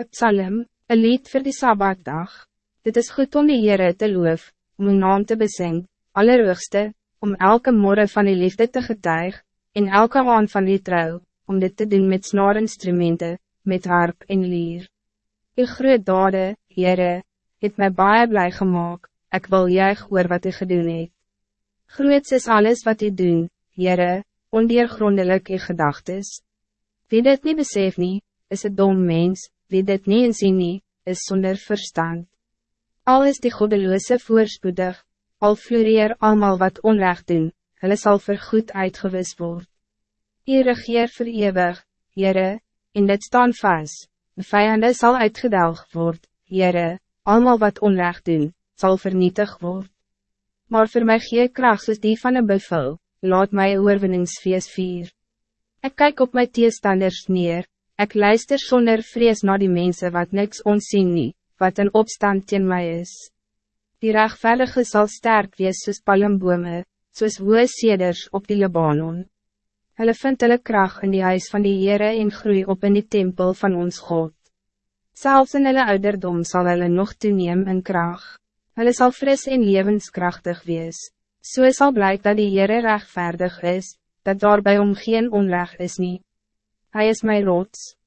Een psalm, een lied voor die Sabbatdag. Dit is goed om die Heere te loof, om uw naam te bezing, allerhoogste, om elke morgen van die liefde te getuig, en elke aan van die trouw, om dit te doen met snaarinstrumenten, met harp en lier. Uw groot dade, Heere, het my baie blij gemaakt, ik wil juig oor wat u gedoen het. Groot is alles wat u doen, Heere, ondeergrondelik uw gedagtes. Wie dit niet besef nie, is het dom mens, wie dit niet inzien nie, is zonder verstand. Al is die goddeloze voorspoedig, al floreer allemaal wat onrecht doen, hulle sal vergoed uitgewis word. U regeer vir eeuwig, Heere, en dit staan vast, de vijanden zal uitgedelg word, Heere, allemaal wat onrecht doen, zal vernietig word. Maar voor mij gee kracht soos die van een buffel, laat my oorwinningsfeest vier. Ik kijk op mijn teestanders neer, Ik luister zonder vrees naar die mensen wat niks onzien nie, wat een opstand teen mij is. Die rechtvaardige zal sterk wees soos palmbome, soos woe seders op die Libanon. Hulle vind hulle kracht in die huis van die Heere en groei op in die tempel van ons God. Zelfs in hulle ouderdom zal hulle nog toeneem in kracht. Hulle sal fris en levenskrachtig wees. So sal blyk dat die Heere rechtvaardig is, dat daarbij om geen onrecht is niet. Hij is mijn rots.